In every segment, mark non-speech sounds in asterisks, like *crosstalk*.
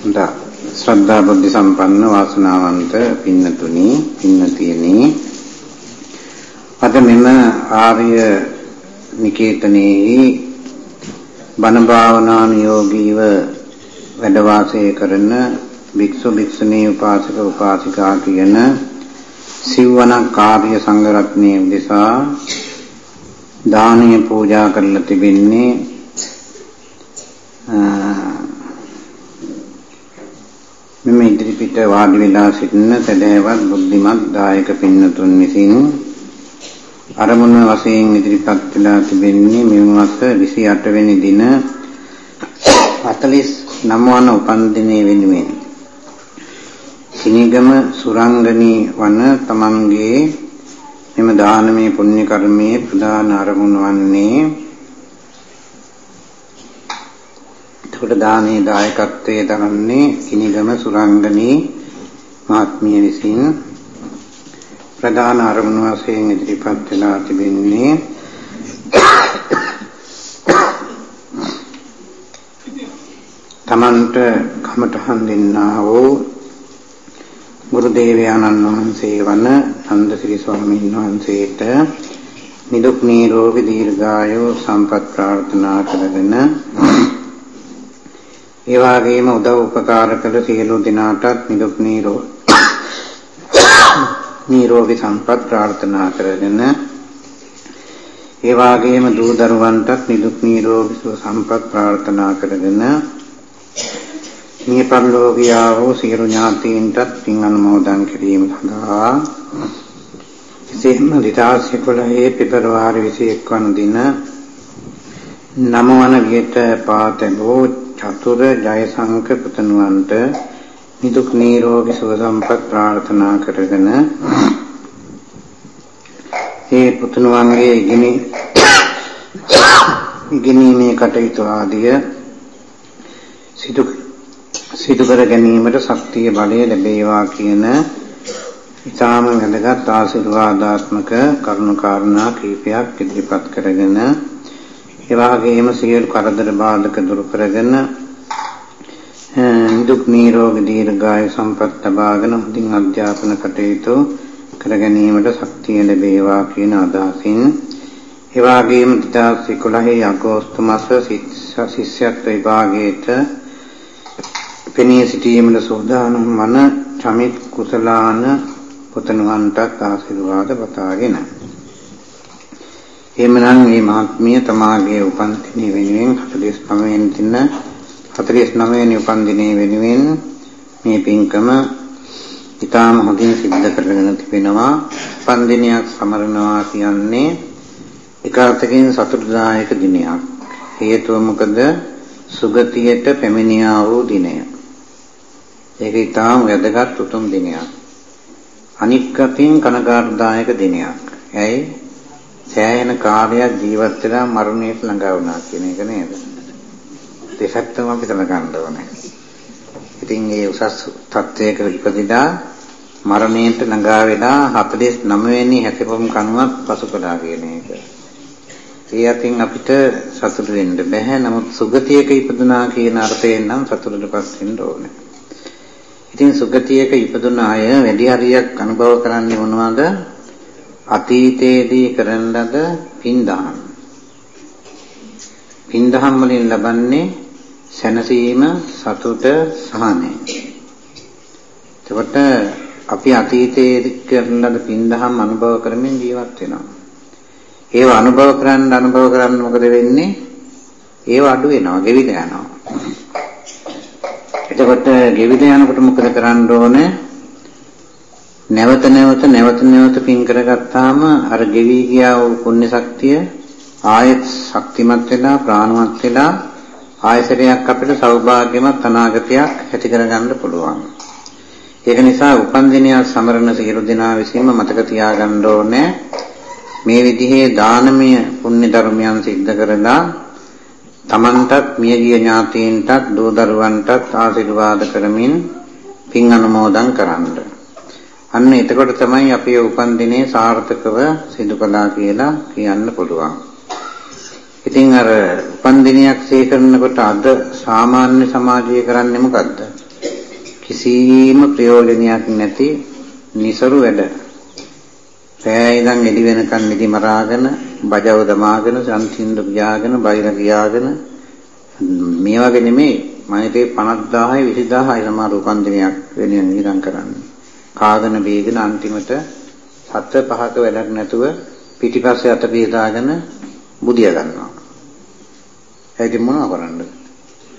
හොඳයි. ශ්‍රද්ධා බුද්ධ සම්පන්න වාසනාවන්ත පින්නතුනි පින්නතියනි අද මෙම ආර්ය නිකේතනයේ බණ භාවනානුයෝගීව වැඩ වාසය කරන භික්ෂු භික්ෂුණී උපාසක උපාසිකා කියන සිව්වන කාර්ය සංඝ රත්නයේ උදෙසා දානීය පූජා කරලා තිබෙන්නේ මෙම ඉදිරිපිට වාඩි වෙලා සිටින සදහැවත් බුද්ධිමත් දායක පින්නතුන් විසින් අරමුණ වශයෙන් ඉදිරිපත් වෙලා තිබෙන්නේ මෙම මාස 28 වෙනි දින 49 වන උපන්දිනයේ වෙනුවෙන්. සිනිගම සුරංගනී වන තමන්ගේ මෙම දානමය පුණ්‍ය කර්මයේ ප්‍රධාන අරමුණ වන්නේ එතකොට දානේ දායකත්වයේ දරන්නේ කිනිගම සුරංගනී මහත්මිය විසින්. ප්‍රධාන අරමුණු වශයෙන් ඉදිරිපත් වෙලා තිබෙන්නේ තමන්ට කමටහන් දෙන්නා වූ ගුරු දේවයානන් වහන්සේ වන නන්දසිරි ස්වාමීන් වහන්සේට නිදුක් නිරෝගී දීර්ඝායු සම්පත් ප්‍රාර්ථනා කරගෙන ඒ වගේම උදව් උපකාර කළ සියලු දෙනාටත් නිදුක් නිරෝගී සම්පත් ප්‍රාර්ථනා කරගෙන ඒ වගේම දූ දරුවන්ටත් නිදුක් නිරෝගී සම්පත් ප්‍රාර්ථනා කරගෙන මේ පරිලෝකියා වූ සියලු ඥාතීන්ටත් පින් අනුමෝදන් කිරීම සඳහා විශේෂම 2011 පෙබරවාරි 21 වන දින නමවන වියට පාතබෝ චතුර ජයසංක පුතණුවන්ට නිදුක් නිරෝගී සුව සම්පත් ප්‍රාර්ථනා කරගෙන ඒ පුතණුවන්ගේ ඉගිනි ඉගෙනීමේ කටයුතු ආදිය සිදු සිදු කර ගැනීමට ශක්තිය බලය ලැබේවා කියන ඊටාම වැදගත් ආශිර්වාදාත්මක කරුණු කාරණා කීපයක් ඉදිරිපත් කරගෙන ඒ වගේම සියලු කරදර බාධක දුරු කරගෙන දුක් නිරෝගී දීර්ඝායු සම්පත් ලබාගෙන හොඳින් අධ්‍යාපන කටයුතු කර ගැනීමට ශක්තිය ලැබේවා කියන අදහසින් ඒ වගේම 2011 අගෝස්තු මාස ශිෂ්‍යත්ව විභාගයේට පෙනී සිටීමට සූදානම් වන චමිත් කුසලාන පුතණුවන්ටත් ආශිර්වාද පතාගෙන එහෙමනම් මේ මහත්මිය තමාගේ උපන් දිනේ වෙනුවෙන් 45 වෙනි දින 49 වෙනි උපන් දිනේ වෙනුවෙන් මේ පින්කම ඊටාම හොඳින් සිද්ධ කරගෙන තිබෙනවා. උපන් දිනයක් සමරනවා කියන්නේ එකwidehatකින් සතුටුදායක දිනයක්. හේතුව මොකද? සුගතියට පැමිණියා වූ දිනය. ඒක ඊටාම වැදගත් උතුම් දිනයක්. අනික් අතින් කනගාටුදායක දිනයක්. ඇයි? සෑහෙන කාලයක් ජීවත් වෙලා මරණයට ළඟා වුණා කියන එක නේද? දෙසක්තම අපි දැනගන්න ඕනේ. ඉතින් මේ උසස් තත්වයක ඉපදිලා මරණයට ළඟා වෙලා 49 වෙනි හැතපොම් කණුවක් පසු කළා කියන එක. ඒ අතින් අපිට සතුටු වෙන්න බෑ. නමුත් සුගතියක ඉපදුනා කියන අර්ථයෙන් නම් සතුටටපත් වෙන්න ඕනේ. ඉතින් සුගතියක ඉපදුන අය වැඩි හරියක් අනුභව කරන්නේ මොනවද? අතීතයේදී කරන ලද පින්දහම්. පින්දහම් වලින් ලබන්නේ සැනසීම සතුට සහනය. එතකොට අපි අතීතයේදී කරන ලද පින්දහම් අනුභව කරමින් ජීවත් වෙනවා. ඒව අනුභව කරන්න අනුභව කරන්න මොකද වෙන්නේ? ඒව අඩු වෙනවා ගෙවිලා යනවා. එතකොට ගෙවිලා යනකොට මොකද කරන්න ඕනේ? නැවත නැවත නැවත නැවත පින් කරගත්තාම අර ගෙවි ගියා වූ පුණ්‍ය ශක්තිය ආයෙත් ශක්තිමත් වෙලා ප්‍රාණවත් වෙලා ආයසරයක් අපිට සෞභාග්‍යමත් අනාගතයක් ඇති කරගන්න පුළුවන්. ඒක නිසා උපන්දිනය සමරන සියලු දෙනා විසින්ම මතක තියාගන්න ඕනේ මේ විදිහේ දානමය පුණ්‍ය ධර්මයන් සිද්ධ කරලා තමන්ටත් මියගිය ඥාතීන්ටත් දූ දරුවන්ටත් ආශිර්වාද කරමින් පින් අනුමෝදන් කරන්නේ අන්න එතකොට තමයි අපි උපන් දිනේ සාර්ථකව සිදු කළා කියලා කියන්න පුළුවන්. ඉතින් අර උපන් දිනයක් සීකරනකොට අද සාමාන්‍ය සමාජයේ කරන්නේ මොකද්ද? කිසිම ප්‍රයෝජනයක් නැති નિසරු වැඩ. රෑ ඉඳන් එළි වෙනකන් නිදි මරාගෙන, බජව දමාගෙන, සම්සින්ද ගියාගෙන, බයිර ගියාගෙන මේ වගේ නෙමෙයි මම හිතේ 50000යි 20000යි සමහර උපන්දිනයක් වෙනුවෙන් ඉඳන් කරන්නේ. කාගෙන බීගෙන අන්තිමට සත පහක වැඩක් නැතුව පිටිපස්සේ අත බීදාගෙන බුදිය ගන්නවා. ඒක මොනව කරන්නද?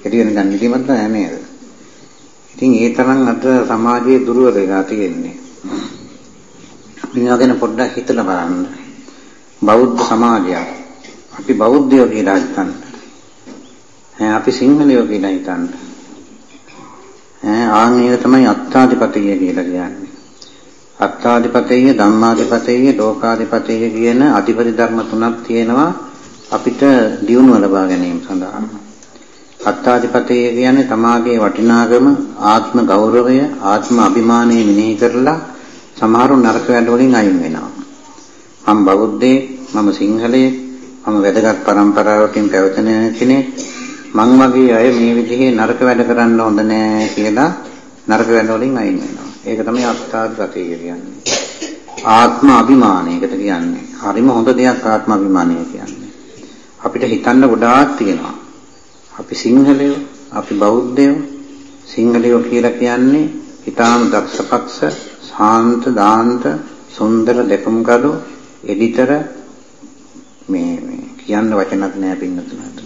එළි වෙනකන් නිදිමත නෑ නේද? ඉතින් ඒ තරම් අද සමාජයේ දුර්වල වෙලා තියෙන්නේ. මේවා ගැන පොඩ්ඩක් හිතලා බලන්න. බෞද්ධ සමාජයක්. අපි බෞද්ධයෝ කියලා හිතන්න. ඈ අපි සිංහලයෝ කියලා හිතන්න. ඈ ආන් ඒක තමයි අත්තාදිපතිය කියලා කියන්නේ. අත්තාදිපතිය, ධම්මාදිපතිය, ලෝකාදිපතිය කියන අධිපති ධර්ම තුනක් තියෙනවා අපිට දියුණුව ලබා ගැනීම සඳහා. අත්තාදිපතිය කියන්නේ තමාගේ වටිනාකම, ආත්ම ගෞරවය, ආත්ම අභිමානය මෙනෙහි කරලා සමහරු නරක වැඩ වලින් අයින් වෙනවා. මම බෞද්ධයෙක්, මම සිංහලයෙක්, මම වැදගත් પરම්පරාවකින් පැවතෙන කෙනෙක්. මං වගේ අය මේ විදිහේ නරක වැඩ කරන්න හොඳ නෑ කියලා නරක වැඩ වලින් අයින් වෙනවා. ඒක තමයි අත්තාදිපතිය කියන්නේ. ආත්ම අභිමානයකට කියන්නේ. හරිම හොඳ දෙයක් ආත්ම අභිමානය කියන්නේ. අපිට හිතන්න ගොඩාක් තියෙනවා. අපි සිංහලයෝ, අපි බෞද්ධයෝ, සිංහලයෝ කියලා කියන්නේ ඊටාම දක්ෂපක්ෂ, ශාන්ත, දාන්ත, සුන්දර දෙකම කඩු, එඩිතර මේ මේ කියන්න වචනක් නෑ පින්නතුනට.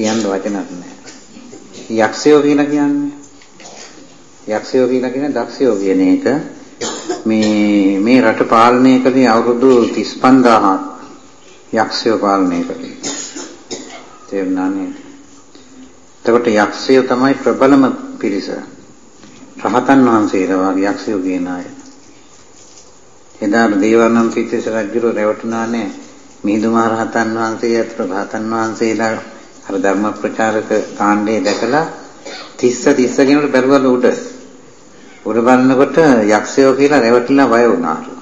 කියන්න වචනක් නෑ. යක්ෂයෝ කියලා කියන්නේ යක්ෂයෝ කියලා කියන දක්ෂයෝ කියන එක මේ මේ රට පාලනය කළේ අවුරුදු 35000ක් යක්ෂයෝ පාලනය කළේ. තේරුණා නේද? එතකොට යක්ෂයෝ තමයි ප්‍රබලම පිරිස. රහතන් වහන්සේලා වගේ යක්ෂයෝ කියන අය. එදා දේවානන්ද පිටිස රජුර රැවටුණානේ මිහිඳු මහ රහතන් වහන්සේ අතර රහතන් වහන්සේලා අර ධර්ම ප්‍රචාරක කාණ්ඩේ දැකලා 30 30 කෙනෙකුට බැලුවලු උඩ. උඩ බලනකොට යක්ෂයෝ කියලා රැවටිලා බය වුණාලු.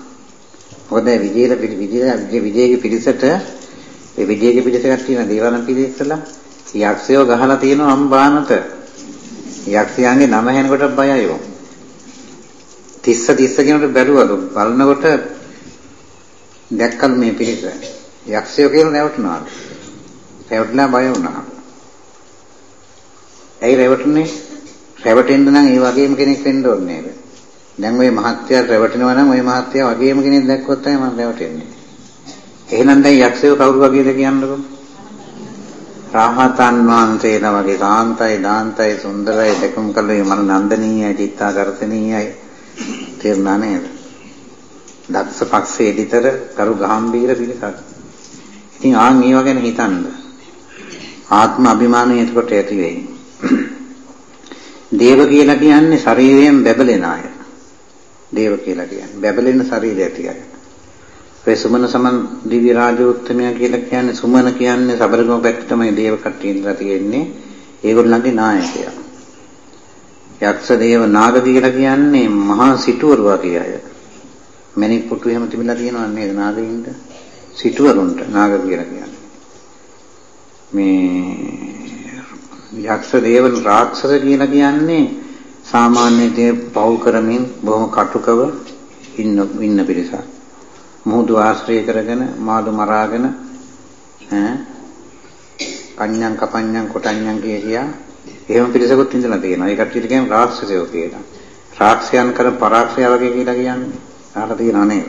මොකද විජේල විජේ විජේගේ පිරිසට ඒ විජේගේ පිරිසක් තියෙන දේවානන්ද පිරිසලා යක්ෂයෝ ගහලා තියෙනවා අම්බානට. යක්ෂයන්ගේ නම හෙනකොට බයයි වො. 30 30 කෙනෙකුට බැලුවලු. බලනකොට දැක්කල් මේ පිරිස. යක්ෂයෝ කියලා රැවටුණාලු. රැවටිලා බය වුණා. ඇයි රැවටුනේ? රැවටෙන්න නම් ඒ වගේම කෙනෙක් වෙන්න ඕනේ නේද? දැන් ওই මහත්යයා රැවටෙනවා නම් ওই මහත්යයා වගේම කෙනෙක් දැක්කොත් තමයි මම රැවටෙන්නේ. එහෙනම් දැන් යක්ෂයෝ කවුරු වගේද කියන්නකෝ? රාහතන් වහන්සේලා වගේ සාන්තයි දාන්තයි සුන්දරයි දෙකම කළේ මන නන්දනීයයි චිත්තාකර්ශනීයයි තේරුණා නේද? දක්ෂ පක්ෂයේ විතර කරු ගාම්භීර පිළිසක්. ඉතින් ආන් ඒව ගැන හිතන්න. ආත්ම අභිමානය එතකොට ඇති වෙයි. දේව කියලා කියන්නේ ශරීරයෙන් බැබලෙන අය. දේව කියලා කියන්නේ බැබලෙන ශරීරය ඇති අය. ඔය සුමන සමන් දිව්‍ය රාජෝත්තමයා කියලා කියන්නේ සුමන කියන්නේ සබරගම පැත්තේ තමයි දේව කට්ටිය ඉඳලා තියෙන්නේ. ඒගොල්ලන්ගේ නායකයා. යක්ෂ දේව නාග කියලා කියන්නේ මහා සිටුවරු වගේ අය. මණික් පුටු එහෙම තිබිලා තියෙනව නේද නාගයින්ට? සිටුවරුන්ට නාග කියලා කියන්නේ. මේ යක්ෂ දේව රාක්ෂස කියලා කියන්නේ සාමාන්‍ය දේ පව් කරමින් බොහොම කටුකව ඉන්න ඉන්න පිරිසක්. මුහුදු ආශ්‍රය කරගෙන මාළු මරාගෙන ඈ කන්‍යං කපන්‍යං කොටන්‍යං කිය කියා එහෙම පිරිසකුත් ඉඳලා තියෙනවා. ඒ කට්ටියට කියන්නේ රාක්ෂසයෝ කියලා. රාක්ෂයන් කර පරාක්ෂය වගේ කියලා කියන්නේ. අහලා තියෙනව නේද?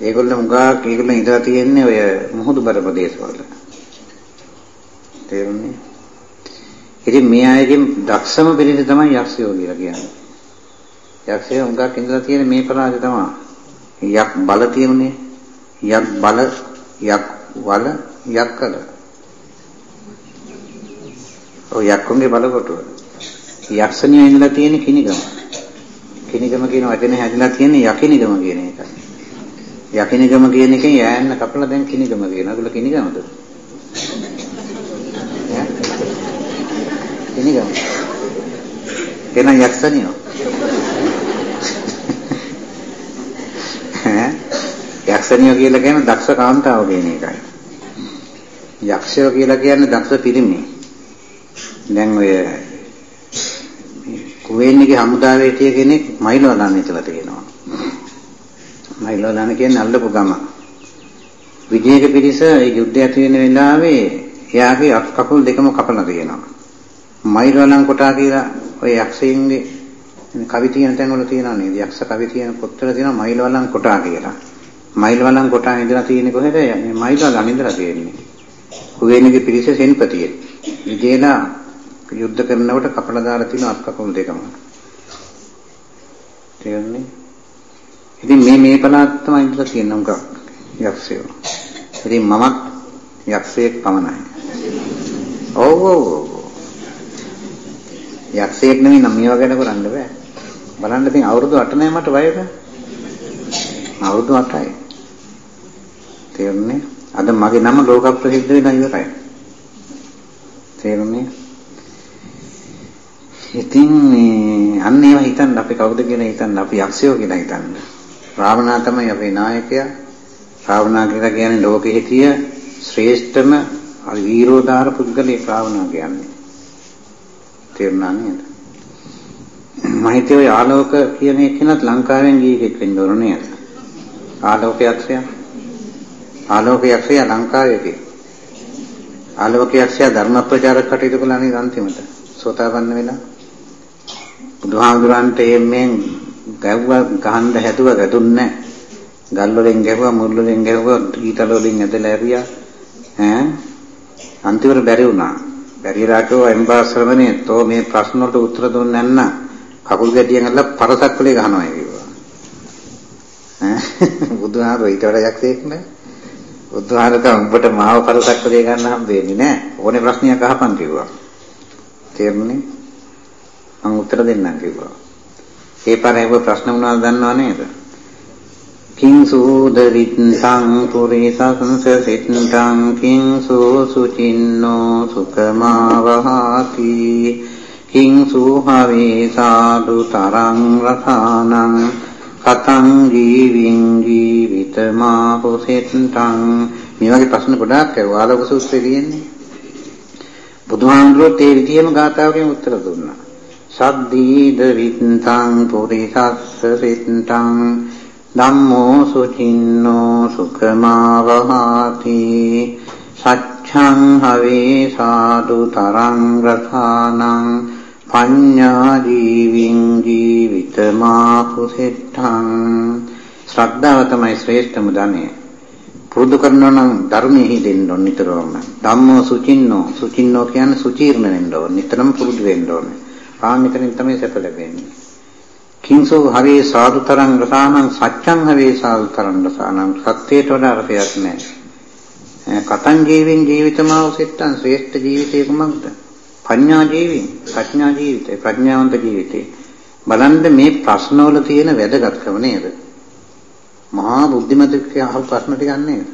ඒගොල්ලෝ මුගාක් ඒගොල්ලෝ ඉඳලා තියෙන්නේ ඔය මුහුදු බර ප්‍රදේශවල. තේරුණේ? ඉතින් මේ අයගෙන් දක්ෂම පිරිස තමයි යක්ෂයෝ කියලා කියන්නේ. යක්ෂයෝ මුගාක් ඉඳලා තියෙන මේ පරාජය තමයි. යක් බල තියෙන්නේ. යක් බල යක් වල යක් කල. ඔය යක්කුන්ගේ බල කොටුව. යක්ෂණිය ඉඳලා තියෙන කිනිගම. කිනිගම කියන වචනේ හැදිලා තියෙන්නේ යකිනිගම කියන එකයි. යකිනිගම කියන එකෙන් යෑන්න කපලා දැන් කිනිගම කියනවා. ඒගොල්ලෝ කිනිගමද? කිනිගම. එන යක්ෂණියෝ. යක්ෂණියෝ කියලා කියන්නේ දක්ෂ කාන්තාව කියන එකයි. යක්ෂයෝ කියලා කියන්නේ දක්ෂ පිරිමි. දැන් ඔය කුවේණිගේ හමුදාවේ හිටිය කෙනෙක් මයිලෝලන් ඉතලා තියෙනවා. මයිලෝලන් කියන්නේ අල්ලපු ගම. විජේක පිරිස ඒ යුද්ධය ඇති වෙන වෙලාවේ එයාගේ අත් කකුල් දෙකම කපලා තියෙනවා. මයිලෝලන් කොටා කියලා ඔය යක්ෂයින්ගේ කවි තියෙන තැන්වල තියෙනවා නේද? යක්ෂ කවි තියෙන පොත්වල තියෙනවා මයිලෝලන් කොටා කියලා. මයිලෝලන් කොටා ඉඳලා තියෙන්නේ කොහෙද? මේ මයිලෝලන් ඉඳලා තියෙන්නේ. කුවේණිගේ පිරිස සෙන්පතියේ. විජේලා යුද්ධ කරනකොට කපලා දාලා තියෙන අත් කකුල් දෙකම. තේරුණේ? ඉතින් මේ මේ පළාත් තමයි ඉඳලා තියෙන උගක් යක්ෂයෝ. ඉතින් මමත් යක්ෂයෙක් පමණයි. ඔව් ඔව් යක්ෂයෙක් නෙමෙයි නම් මේවා ගැන කරන්න බෑ. බලන්න ඉතින් අවුරුදු 8 නෑ මට වයස. අවුරුදු 8යි. තේරුණේ? අද මගේ නම ලෝක ප්‍රසිද්ධ වෙලා ඉවරයි. තේරුණේ? ඉතින් මේ අන්න ඒවා හිතන්න අපි කවුද කියලා හිතන්න අපි යක්ෂයෝ කියලා හිතන්න. රාවණා තමයි අපේ නායකයා. රාවණා කියලා කියන්නේ ලෝකෙ හිටිය ශ්‍රේෂ්ඨම වීරෝදාර පුද්ගලයෙක් රාවණා කියන්නේ. තේරුණා නේද? මම හිතුවේ ආලෝක කියන එකනත් ලංකාවෙන් ගියෙක් වෙන්න ඕන නේද? ආලෝක යක්ෂයා. ආලෝක යක්ෂයා ලංකාවේ ආලෝක යක්ෂයා ධර්ම ප්‍රචාරක කටයුතු කළා නේද අන්තිමට? සෝතාපන්න වෙලා. බුදුහාමුදුරන්ට එම්මෙන් ගැව්වා ගහන්න හැදුවා ගැදුන්නේ ගල් වලින් ගැහුවා මුල් වලින් ගැහුවා ඊතල වලින් ඇදලා ඇරියා. ඈ? අන්තිමට බැරි වුණා. බැරි රාකෝ එම්බාස්රමනේ තෝ මේ ප්‍රශ්න වලට උත්තර දුන්නේ නැන්න. කකුල් ගැටියෙන් අල්ල පරසක් වලේ ගහනවා කිව්වා. ඈ? බුදුහාමුදුර ඊට වඩා යක්ෂයෙක් නෑ. බුදුහාමුදුර උඹට මාව පරසක් වලේ ගන්න හම්බ වෙන්නේ නෑ. ඕනේ ප්‍රශ්නයක් අහපන් කිව්වා. තේරුණේ? මම උත්තර දෙන්නම් කිව්වා. ඒ පාරේ ප්‍රශ්න මොනවද දන්නව නේද? කිං සූදරිත්තං පුරිසංස සිත්තං කිං සෝසුචින්නෝ සුකමාවහති කිං සූහවේ සාදු තරං රසානං කතං ජීවින් ජීවිතමා හොසෙත්තං මේ වගේ ප්‍රශ්න ගොඩාක් ඇහුවා. ආලෝක සූත්‍රයේ තියෙන්නේ. බුදුහාමුදුරුවෝ ඒ විදිහම ගාථාවකින් උත්තර දුන්නා. සද්දීද විත්තං පුරිසස්ස සිත්තං ධම්මෝ සුචින්නෝ සුඛමාවහති සච්ඡං හවේ සාදු තරං රථානං පඤ්ඤා ජීවින් ජීවිතමා කුසෙට්ඨං ශ්‍රද්ධාව තමයි ශ්‍රේෂ්ඨම ධනය. පුරුදු කරනවා නම් ධර්මයේ දෙන්න ඕන නිතරම. ධම්මෝ සුචින්නෝ. සුචින්නෝ කියන්නේ සුචීර්ණ වෙන්න ඕන. නිතරම පුරුදු වෙන්න ඕනේ. ආන් එතනින් තමයි සැප ලැබෙන්නේ. කිංසෝ හවේ සාදුතරං රසානං සත්‍යං හවේ සාදුතරං රසානං සත්‍යයට වඩා රසයක් නැහැ. කතං ජීවෙන් ජීවිතමාව සෙට්ටන් ශ්‍රේෂ්ඨ ජීවිතය කුමක්ද? පඤ්ඤා ජීවි, ප්‍රඥා ජීවිතය, ප්‍රඥාවන්ත ජීවිතය. බලන්න මේ ප්‍රශ්නවල තියෙන වැදගත්කම නේද? මහා බුද්ධිමත්කේ අහපු ප්‍රශ්න ටිකක් නේද?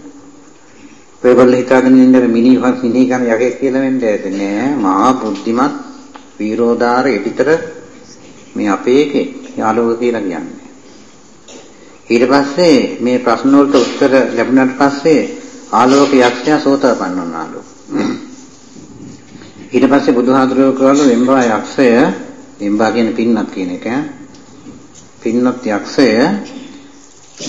ඔයගොල්ලෝ හිතාගෙන ඉන්නේ මිනිහන් සිනී කන යකෙක් කියලා වෙන්නේ නැහැ. මහා බුද්ධිමත් වීරෝදාර එපිටර මේ අපේ එකේ යාළුවෝ කියලා කියන්නේ. ඊට පස්සේ මේ ප්‍රශ්න වලට උත්තර ලැබුණාට පස්සේ ආලෝක යක්ෂයා සෝතාපන්න වුණාලු. ඊට පස්සේ බුදුහාඳුරෝ කවලු එම්බා යක්ෂය එම්බා කියන්නේ පින්නක් කියන එක. පින්නත් යක්ෂය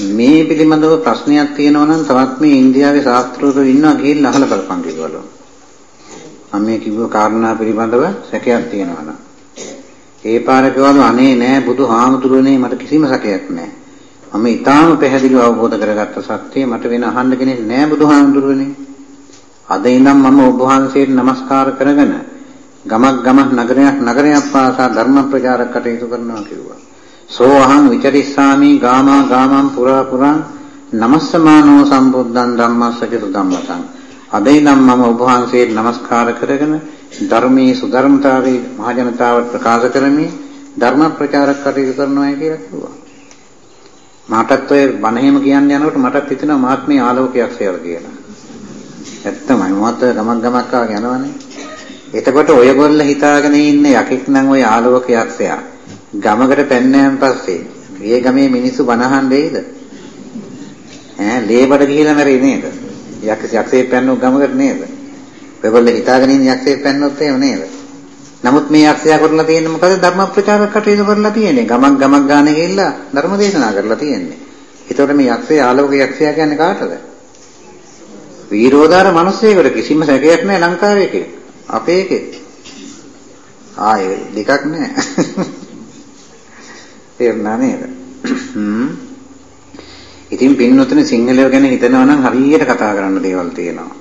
මේ පිළිබඳව ප්‍රශ්නයක් තියෙනවා නම් තවත් මේ ඉන්දියාවේ ශාස්ත්‍රවල ඉන්නවා ගිහිල්ලා අහලා බලපන් කිව්වලු. මම මේ කිව්ව කාරණා පිළිබඳව සැකයක් තියෙනවා නම්. ඒ පාර කිව්වලු අනේ නෑ බුදුහාමුදුරනේ මට කිසිම සැකයක් නෑ. මම ඊටාම පැහැදිලිව අවබෝධ කරගත්ත සත්‍යය මට වෙන අහන්න කෙනෙක් නෑ බුදුහාමුදුරනේ අද ඉඳන් මම ඔබ වහන්සේට নমස්කාර කරගෙන ගමක් ගමක් නගරයක් නගරයක් පාසා ධර්ම ප්‍රචාරක කටයුතු කරනවා කිව්වා. සෝ අහං විචරිස්සාමි ගාමා ගාමං පුරා පුරා නමස්සමානෝ සම්බුද්ධං ධම්මස්සච ධම්මතං අදයි නම් මම ඔබ වහන්සේට নমස්කාර කරගෙන ධර්මයේ සුධර්මතාවයේ මහ ජනතාවට ප්‍රකාශ කරමි ධර්ම ප්‍රචාරක කටයුතු කරනවා කියලා කිව්වා. මාටත් ඔය බණහෙම කියන්න යනකොට මටත් හිතෙනවා මාත්මේ ආලෝකයක් කියලා කියලා. ඇත්තමයි මමත් ගමක් ගමක් ආගෙන යනවනේ. එතකොට ඔයගොල්ල හිතාගෙන ඉන්න යකෙක් නම් ඔය ආලෝකයක්සයා ගමකට පැන්නයන් පස්සේ ඒ ගමේ මිනිස්සු බනහන් දෙයිද? ඈ ලේබඩ ගිහිලා මැරෙයි නේද? යක්ෂ යක්ෂයෙක් පැන්නොත් ගමකට නේද? ඔයගොල්ලෝ හිතාගෙන ඉන්න යක්ෂයෙක් පැන්නොත් එහෙම නේද? නමුත් මේ යක්ෂයා කරලා තියෙන්නේ මොකද ධර්ම ප්‍රචාර කටයුතු කරලා තියෙන්නේ. ගමක් ගමක් ගාන ගිහිල්ලා ධර්ම දේශනා කරලා තියෙන්නේ. ඒතකොට මේ යක්ෂයා ආලෝක යක්ෂයා කියන්නේ කාටද? වීරෝදාර මිනිස්සෙකුට කිසිම සැකයක් නැහැ ලංකාවේ එකේ. අපේ එකේ. ආයේ දෙකක් නැහැ. තේරුණා නේද? හ්ම්. ඉතින් පින්නොතන සිංහලයෝ ගැන හිතනවා නම් හරියට කතා කරන්න දේවල් තියෙනවා.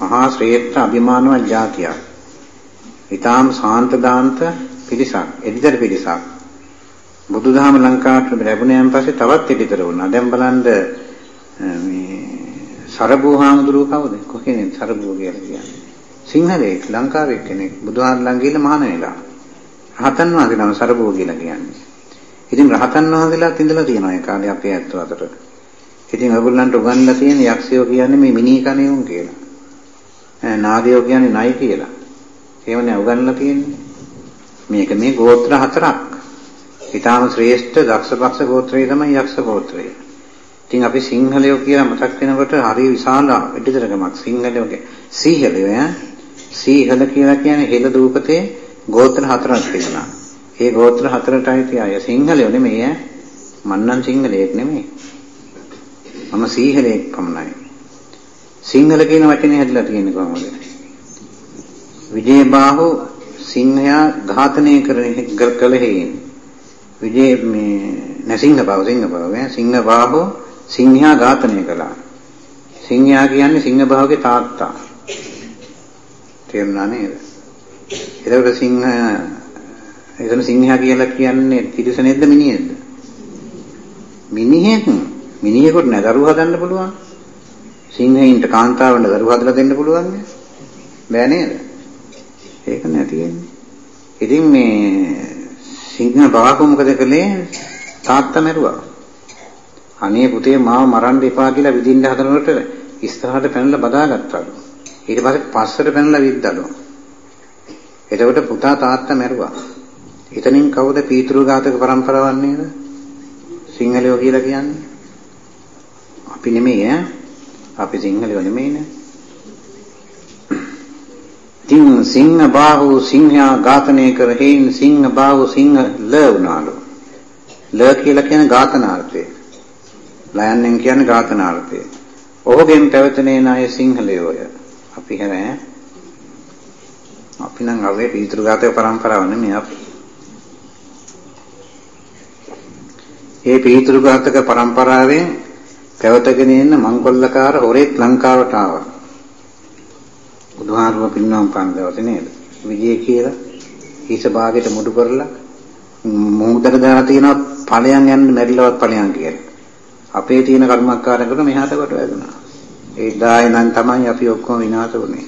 මහා ශ්‍රේෂ්ඨ අභිමානවත් ජාතියක්. ඊටාම් සාන්ත දාන්ත පිරිසක්, එදිතර පිරිසක්. බුදුදහම ලංකාවට ලැබුණාන් පස්සේ තවත් එදිතර වුණා. දැන් බලන්න මේ සරබූ හාමුදුරුව කවුද? කොහේනේ සරබූ කියලා කියන්නේ? සිංහලෙක් ලංකාවේ කෙනෙක් බුදුහාම ළඟ ගිහිල්ලා මහාන වෙලා. රහතන් වහන්සේ නම සරබූ කියලා කියන්නේ. ඉතින් රහතන් වහන්සේලාත් ඉඳලා තියෙනවා ඒ කාලේ අපේ ඇත්තෝ අතර. ඉතින් ඔයගොල්ලන්ට උගන්ලා තියෙන යක්ෂයෝ කියන්නේ මේ මිනී කණයුන් කියලා. ඈ නාගයෝ කියන්නේ නයි කියලා. එහෙමනේ උගන්ලා තියෙන්නේ. මේක මේ ගෝත්‍ර හතරක්. ඊටාම ශ්‍රේෂ්ඨ දක්ෂපක්ෂ ගෝත්‍රය තමයි යක්ෂ ගෝත්‍රය. ඉතින් අපි සිංහලයෝ කියලා මතක් වෙනකොට හරි විශාල ඉදිරියටමක් සිංහලයෝ සීහලයෝ ඈ සීහල කියලා කියන්නේ හෙළ දූපතේ ගෝත්‍ර හතරක් තිබුණා. ඒ ගෝත්‍ර හතරට අයිති අය සිංහලයෝ නෙමෙයි ඈ. මන්නම් සිංහලයෙක් නෙමෙයි. මම සීහලයෙක් පමණයි. සිංහල කියන වචනේ හැදලා තියෙන්නේ කොහොමද? විජේබාහු සිංහයා ඝාතනය කරන කළ හේයින් විජේ මේ නැසිංහ බව සිංහ බව ඈ සිංහ බාහු සිංහයා ඝාතනය කළා. සිංහයා කියන්නේ සිංහ බාහුගේ තාත්තා. තේරුණා නේද? ඒකට සිංහ එතන සිංහයා කියලා කියන්නේ තිරිසනෙක්ද මිනිහෙක්ද? මිනිහෙක්. මිනිහෙකුට නෑ දරුවා හදන්න පුළුවන්. සිංහයින්ට කාන්තාවන්ට දරුවා හදලා දෙන්න පුළුවන් බෑ නේද? ඒක නෑ තියෙන්නේ. ඉතින් මේ සිංහ බාකු මොකද කළේ? තාත්තා මැරුවා. අනේ පුතේ මාව මරන්න එපා කියලා විදින්න හදනකොට ඉස්සරහට පැනලා බදාගත්තලු. ඊට පස්සේ පස්සට පැනලා විද්දලු. එතකොට පුතා තාත්තා මැරුවා. එතනින් කවුද පීතෘ ඝාතක પરම්පරාවක් නේද? සිංහලයෝ කියලා කියන්නේ. අපි නෙමෙයි ඈ. අපි සිංහලයෝ නෙමෙයිනේ. තින් සිංහ බාහු සිංහයා ඝාතනය කර හේන් සිංහ බාහු සිංහ ල වුණාලු. ල කියලා කියන ඝාතනාර්ථය. ලයන්ෙන් කියන ඝාතනාර්ථය. ඔහුගෙන් පැවතෙනේ නාය සිංහලයෝය. අපි හැරෑ අපි නම් අවේ පිටුරු ගාතේ પરම්පරාව නෙමෙයි අපි. මේ පිටුරු ගාතක પરම්පරාවෙන් පැවතගෙන ඉන්න මංකොල්ලකාර හොරෙක් ලංකාවට ආවා. බුදුහාරුව පින්නම් පන් දවසේ නේද? විජය කියලා හිස භාගයට මුඩු කරලා මොහොතට දාලා තියෙනවා ඵලයන් යන්න මැරිලවත් ඵලයන් කියලා. අපේ තියෙන කර්මකාරකට මෙහාට කොට වැදුනා. ඒ දාය නම් තමයි අපි ඔක්කොම විනාශ වුනේ.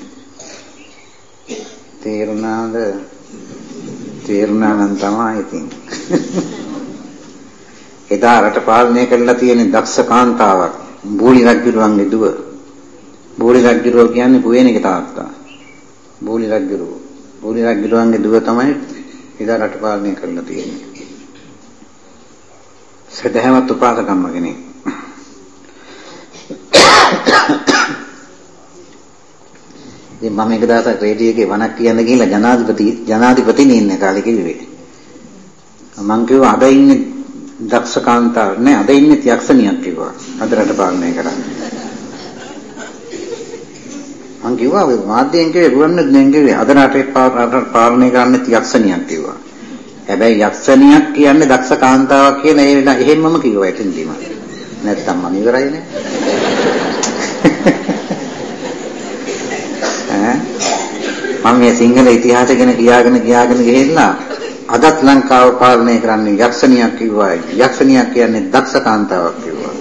තේරුණාද? තේරුණා නම් තමයි ඉතින්. *laughs* එදා රට පාලනය කරලා තියෙන දක්ෂ කාන්තාවක් බූලි රජුරුවන්ගේ දුව. බූලි රජුරුව කියන්නේ පුවේනික තාත්තා. බූලි රජුරුව. බූලි රජුරුවන්ගේ දුව තමයි එදා රට පාලනය කරලා තියෙන්නේ. සදහවත් උපාසකම්ම කෙනෙක්. ඉතින් මම එක දවසක් රේඩියෝ එකේ වණක් කියන්න ගිහිල්ලා ජනාධිපති ජනාධිපතිනේ ඉන්න කාලේ කිව්වේ. මං කිව්වා අද ඉන්නේ දක්ෂ කාන්තාව නෑ අද ඉන්නේ යක්ෂණියක් කිව්වා. අද රට පාලනය කරන්නේ. මං කිව්වා ඔය මාධ්‍යයෙන් කිව්වේ ගුවන්විදුලියෙන් කිව්වේ අද රටේ පාලනය කරන්නේ යක්ෂණියක් කිව්වා. හැබැයි යක්ෂණියක් කියන්නේ දක්ෂ කාන්තාවක් කියන ඒ වෙලාව එහෙමම කිව්වා එතනදීම. නැත්තම් මම ඉවරයිනේ. *laughs* ඈ මම මේ සිංහල ඉතිහාසය ගැන කියාගෙන කියාගෙන ගිහිල්ලා අදත් ලංකාව පාලනය කරන්නේ යක්ෂණියක් කිව්වා. යක්ෂණියක් කියන්නේ දක්ෂ කාන්තාවක් කිව්වා.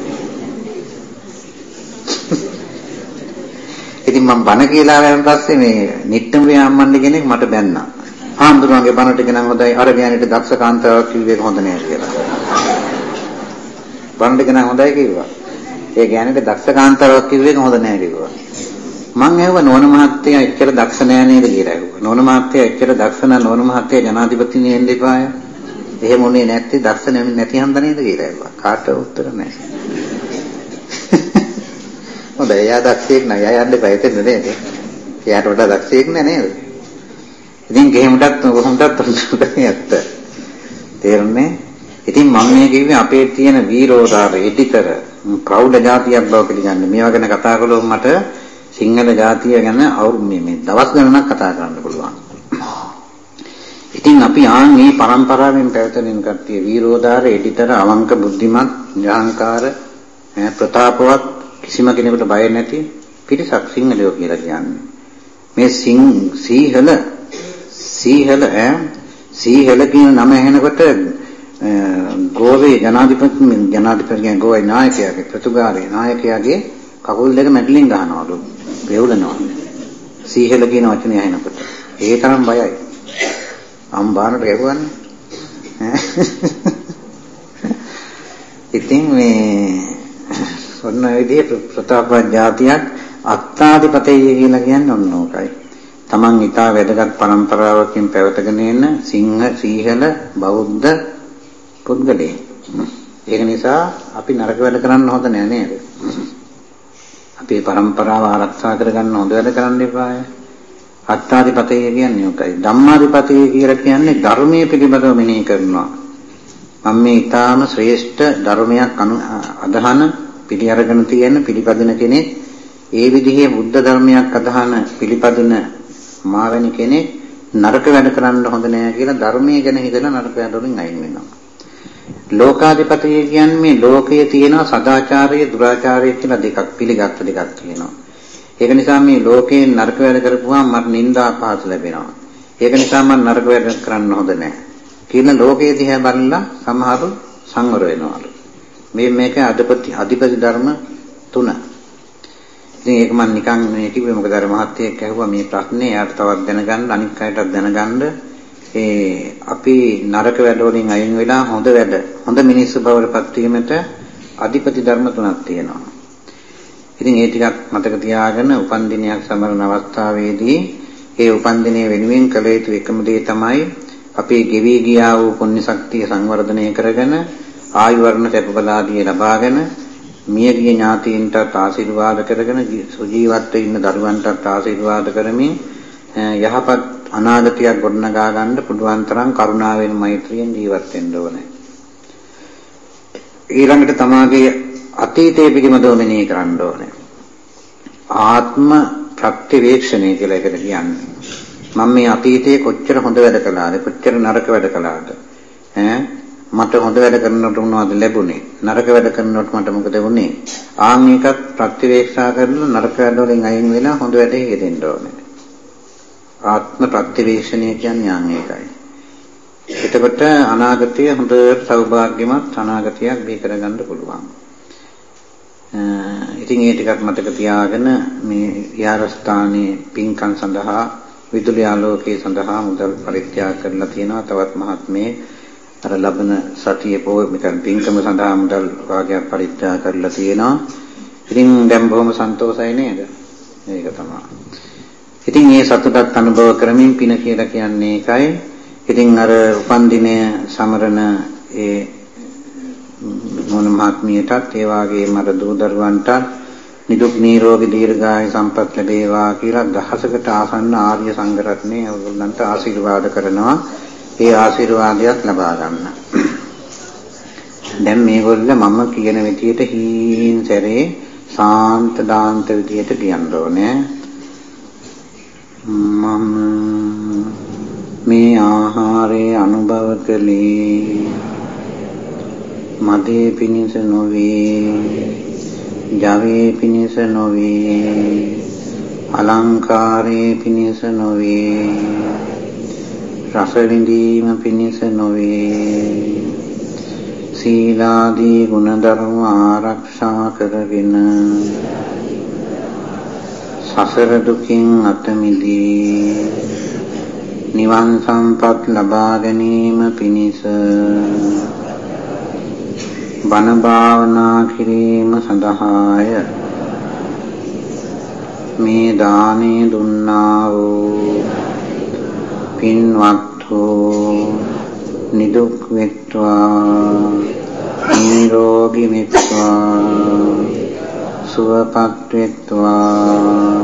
*laughs* ඉතින් මම බණ කියලා ආවන් පස්සේ මේ නිට්ටඹේ අම්මන්ඩි කෙනෙක් මට බැන්නා. ආන්දරුවන්ගේ බණට ගෙනන් හොඳයි අර ගෑනිට දක්ෂ කාන්තාවක් කිව්වේ හොඳ නෑ කියලා. බණට ගෙනන් හොඳයි කිව්වා. ඒ ගෑනිට දක්ෂ කාන්තාවක් කිව්වේ හොඳ නෑ කිව්වා. මං ඇහුවා නෝන මහත්තයා එච්චර දක්ෂ නෑ නේද කියලා ඇහුවා. නෝන මහත්තයා එච්චර දක්ෂ නම් නෝන මහත්තයා ජනාධිපතිනේ වෙන්න එපාය. එහෙම උනේ නැත්තේ දක්ෂ නැති හන්ද නේද කියලා ඇහුවා. කාට උත්තර නැහැ. *laughs* හොඳයි එයා දක්ෂයෙක් නෑ. එයා යන්න බය දෙන්නේ නේද? එයාට වඩා දක්ෂයෙක් නෑ නේද? ඉතින් ගෙහෙමටත් කොහොමදත් ඇත්ත. තේරුණේ? ඉතින් මම මේ කිව්වේ අපේ තියෙන වීරෝදාර එඩිතර ප්‍රෞಢ જાතියක් බව පිළිගන්නේ. මේවා ගැන කතා කළොත් මට සිංහල ජාතිය ගැන අවුරු මේ මේ දවස් ගණනක් කතා කරන්න පුළුවන්. ඉතින් අපි ආන් මේ પરම්පරාවෙන් පැවතෙනින් කට්ටිය වීරෝදාර, එඩිතර, අවංක බුද්ධිමත්, ඥානකාර, ප්‍රතාපවත් කිසිම කෙනෙකුට බය නැති පිරිසක් සිංහලයෝ කියලා කියන්නේ. මේ සිං සීහල සීහල ඈ සීහල කියන නම ඇහෙනකොට ගෝවේ ජනාධිපති ජනාධිපති ගෝවේ නායකයාගේ ප්‍රතිගාරේ නායකයාගේ කකුල් දෙක මැටලින් ගන්නවලු. වෙවුලනවා. සීහෙල කියන වචනේ ඇහෙනකොට. ඒ තරම් බයයි. අම්බානට ගැහුවන්නේ. ඉතින් මේ ඔන්න විදිහට ප්‍රතාපවත් જાතියක් අත්තාධිපතය කියලා කියන්නේ ඔන්න ඕකයි. තමන් ඊටා වැදගත් પરම්පරාවකින් පැවතගෙන එන සිංහ සීහල බෞද්ධ පුද්ගලයෙක්. ඒක නිසා අපි නරක වැඩ කරන්න හොඳ නෑ නේද? අපේ પરම්පරාව ආරක්ෂා කරගන්න හොඳ වැඩ කරන්න එපාය. අත්තාදිපතේ කියන්නේ උකයි. ධම්මාදිපතේ කියලා කියන්නේ ධර්මයේ පිළිබඳව මෙනෙහි කරනවා. මම මේ ඊටාම ශ්‍රේෂ්ඨ ධර්මයක් අදහන පිළි අරගෙන තියෙන පිළිපදින කෙනෙක් ඒ විදිහේ බුද්ධ ධර්මයක් අදහන පිළිපදින මාවැනි කෙනෙක් නරක වැඩ කරන්න හොඳ නෑ කියලා ධර්මයේ ගැන හිතලා නරක වැඩ වලින් අයින් වෙනවා. ලෝකාධිපතිය කියන්නේ මේ ලෝකයේ තියෙන සදාචාරය දුරාචාරය කියලා දෙකක් පිළිගත්ත දෙකක් තියෙනවා. ඒක නිසා මේ ලෝකේ නරක වැඩ කරපුවාම මට නිന്ദා පහස ලැබෙනවා. ඒක නිසා මම නරක වැඩ කරන්න හොඳ නැහැ. කියන ලෝකයේ දිහා බලලා සමහරු සංවර වෙනවලු. මේ මේක අධිපති අධිපති ධර්ම තුන. ඉතින් ඒක මම නිකන් මේ කිව්වේ මොකද අර මහත්තයෙක් ඇහුවා මේ ප්‍රශ්නේ යාට තවත් දැනගන්න අනික් අයටත් දැනගන්න ඒ අපි නරක වැඩ වලින් අයින් වෙලා හොඳ වැඩ හොඳ මිනිස්සු බවට පත් වීමට අධිපති ධර්ම තුනක් තියෙනවා. ඉතින් ඒ ටිකක් මතක තියාගෙන උපන්දිනයක් සමරන අවස්ථාවේදී ඒ උපන්දිනය වෙනුවෙන් කළ යුතු එකම දේ තමයි අපේ ගෙවි ගියා වූ පුණ්‍ය ශක්තිය සංවර්ධනය කරගෙන ආයු වර්ණ සැපබලාදී ලබාගෙන මියගිය ඥාතීන්ට ආශිර්වාද කරගෙන සුජීවත්ව ඉන්න දරුවන්ට ආශිර්වාද කරමින් යහපත් අනාගතයක් ගොඩනගා ගන්න පුළුවන් තරම් කරුණාවෙන් මෛත්‍රියෙන් ජීවත් වෙන්න ඕනේ. ඊළඟට තමාගේ අතීතයේ පිළිමදව මෙනෙහි කරන්න ඕනේ. ආත්ම ප්‍රත්‍යවේක්ෂණය කියලා එකට කියන්නේ. මම මේ අතීතයේ කොච්චර හොඳ වැඩ කළාද කොච්චර නරක වැඩ කළාද ඈ මට හොඳ වැඩ කරනකොට මොනවද ලැබුණේ නරක වැඩ කරනකොට මට මොකද වුනේ ආන් එකක් ප්‍රතිවේක්ෂා කරලා නරක වැඩ වලින් අයින් වෙලා හොඳ වැඩේ යෙදෙන්න ඕනේ ආත්ම ප්‍රතිවේක්ෂණය කියන්නේ යන් ඒකයි. එතකොට අනාගතය හොඳට සෞභාග්‍යමත් අනාගතයක් බිහි කරගන්න පුළුවන්. ඉතින් ඒ ටිකක් මතක තියාගෙන මේ විහාරස්ථානයේ පින්කම් සඳහා විදුලි ආලෝකයේ සඳහා මුදල් පරිත්‍යාග කරලා තියෙනවා. තවත් මහත්මේ අර ලබන සතියේ පොය මෙතන පින්කම සඳහා මුදල් වාගයක් පරිත්‍යාග කරලා තියෙනවා. ඉතින් දැන් බොහොම සන්තෝෂයි නේද? ඒක තමයි. ඉතින් මේ සතුටත් අනුභව කරමින් පින කියලා කියන්නේ ඒකයි. ඉතින් අර උපන්දිනය සමරන ඒ මොන මහත්මියටත් ඒ වගේම අර දූ දරුවන්ට නිදුක් නිරෝගී දීර්ඝායු සම්පත් ලැබේවා කියලා දහසකට ආසන්න ආර්ය සංඝ රත්නයේ ඔයගොල්ලන්ට ආශිර්වාද කරනවා. ඒ ආශිර්වාදයක් ලබා ගන්න. දැන් මේගොල්ල මම කියන විදියට හීන් සැරේ සාන්ත දාන්ත විදියට කියන්න ඕනේ. මම මේ ආහාරය අනුභව කළේ මදේ පිණිස නොවේ ජවේ පිණිස නොවේ අලංකාරයේ පිණිස නොවේ රස විඳීම පිණිස නොවේ සීලාදී ගුණධර්ම ආරක්ෂා කරගෙන සසර දුකින් අත මිදී නිවන් සම්පත් ලබා ගැනීම පිණිස බණ භාවනා කිරීම සඳහාය. මේ දානේ දුන්නා වූ පින්වත් වූ නිදුක් වෙත්වා නිරෝගී වෙත්වා. සුවපත් වෙත්වා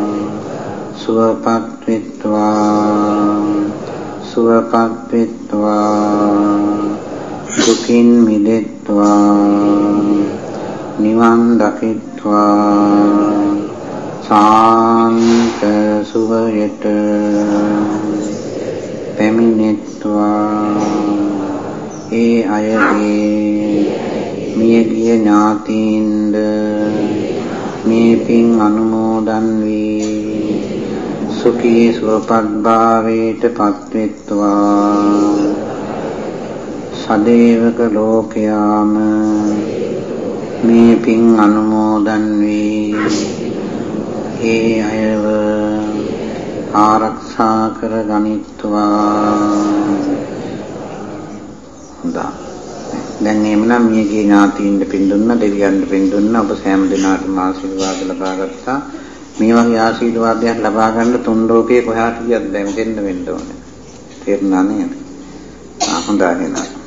සුවපත් වෙත්වා සුවපත් වෙත්වා දුකින් මිදෙත්වා. නිවන් දකිත්වා. සාන්ත සුවයට පැමිණෙත්වා. ඒ අයගේ මියගිය ඥාතීන්ද මේ පින් අනුමෝදන් වී සුඛී සුවපත් භාවයට පත්වෙත්වා සදේවක ලෝකයාම මේ පින් අනුමෝදන් වී ඒ අයව ආරක්ෂා කර ගනිත්වා හොඳයි දැන් එhmenan මියගේ ඥාතීන්ට පින් දුන්නා දෙවියන්ට පින් දුන්නා ඔබ සෑම දිනකටම ආශිර්වාද ලබා ගත්තා. මේ වගේ ආශිර්වාදයක් ලබා ගන්න තුන් ලෝකේ කොහාට ගියත් දැන් දෙන්න වෙන්න ඕනේ. තේරුණා නේද? ආ හොඳයි නේද?